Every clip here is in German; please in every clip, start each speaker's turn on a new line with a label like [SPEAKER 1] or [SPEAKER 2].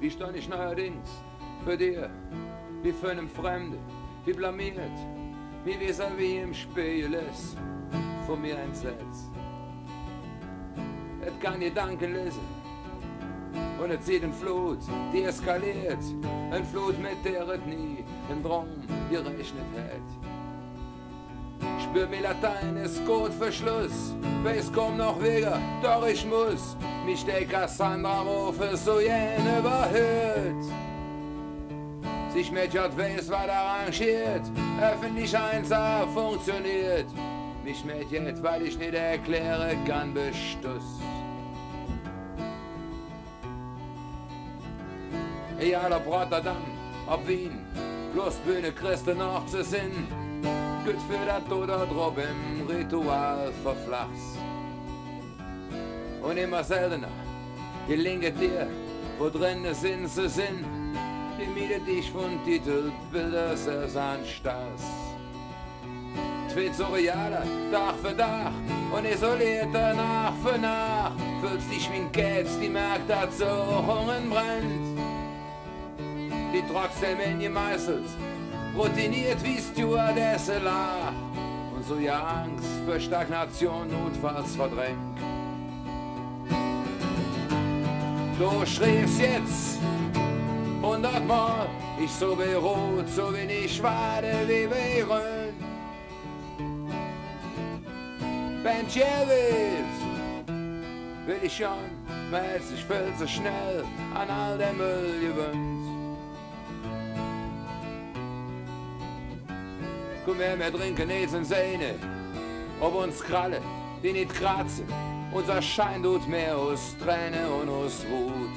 [SPEAKER 1] wie stand ich neuerdings für dir, wie für einen Fremden, wie blamiert, wie vis wie im Spiel ist, von mir entsetzt. Et kann Gedanken lesen und es sieht eine Flut, die eskaliert, eine Flut, mit der es nie ein Traum gerechnet hätte. Mir Latein, ist gut für Schluss. Weiß komm noch wieder, doch ich muss mich der Cassandra rufe so jen überhöht. Sich mit J weiß, was arrangiert, öffentlich einsam funktioniert. Mich mit J, weil ich nicht erkläre kann, bestuss. Ja, der Rotterdam, ob Wien, bloß Bühne Christen noch zu sinn gut für dat oder drop im Ritual verflachs. Und immer seltener gelinget dir, wo drin es in se Sinn, die miete dich von Titelbilder es an Stars. Tweet surrealer, Tag für Tag und isolierter nach für nach, fühlst dich wie ein Kätz, die merkt, dass so Hungen brennt. Die trotzdem in gemeißelt, routiniert wie Stewardesse lach und so ja Angst für Stagnation notfalls verdrängt. Du schriebst jetzt hundertmal, ich so beruht, so wenig warte wie wären. Wenn Jewitz will ich schon, weil ich viel zu schnell an all der Müll gewöhnt. Her, wir trinken jetzt in Seine. Ob uns Kralle, die nicht kratzen. Unser Schein tut mehr aus Träne und aus Wut.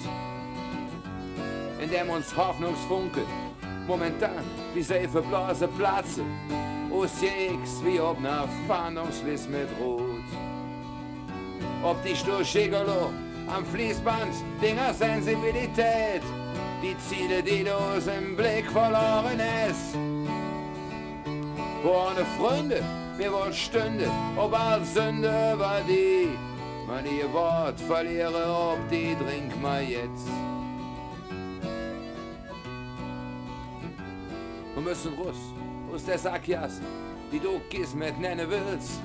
[SPEAKER 1] In dem uns Hoffnungsfunke momentan wie safe Blase platze. Aus Jex wie ob na Fahndungslist mit Rot. Ob die Sturschigolo am Fließband, Dinger Sensibilität. Die Ziele, die du aus dem Blick verloren hast Ohne Freunde, mir wollen Stünde, ob als Sünde war die. Man ihr Wort verliere, ob die trink mal jetzt. Wir müssen Russ, aus der Sackjas, die du Kismet nennen willst.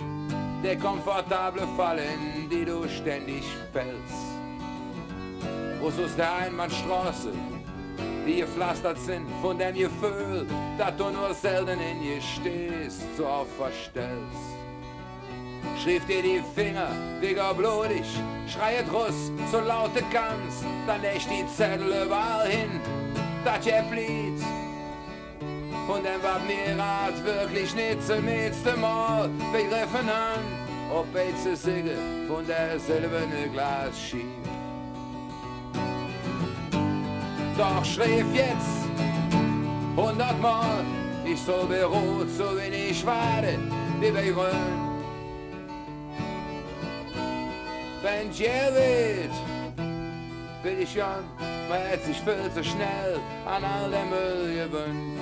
[SPEAKER 1] Der komfortable Fallen, die du ständig fällst. Russ aus der Einbahnstraße, die gepflastert sind von dem Gefühl, dass du nur selten in ihr stehst, so oft verstellst. Schrieb dir die Finger, Digga blutig, schreiet Russ, so laut du kannst, dann leg die Zettel überall hin, dass ihr blieb. Und dann war mir rat wirklich nicht zum letzten Mal begriffen an, ob ich zu Sigge von der silberne Glas schief. Doch schrieb jetzt hundertmal, ich soll beruht, so wenig warte wie bei Rhön. Wenn Jared will ich schon, weil sich viel zu schnell an all der Müll gewöhnt.